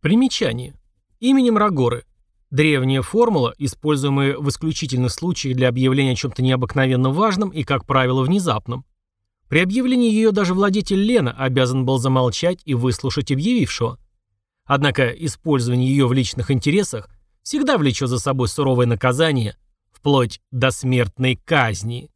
Примечание. Именем Рагоры. Древняя формула, используемая в исключительных случаях для объявления о чем-то необыкновенно важном и, как правило, внезапном. При объявлении ее даже владетель Лена обязан был замолчать и выслушать объявившего. Однако использование ее в личных интересах всегда влечет за собой суровое наказание, вплоть до смертной казни.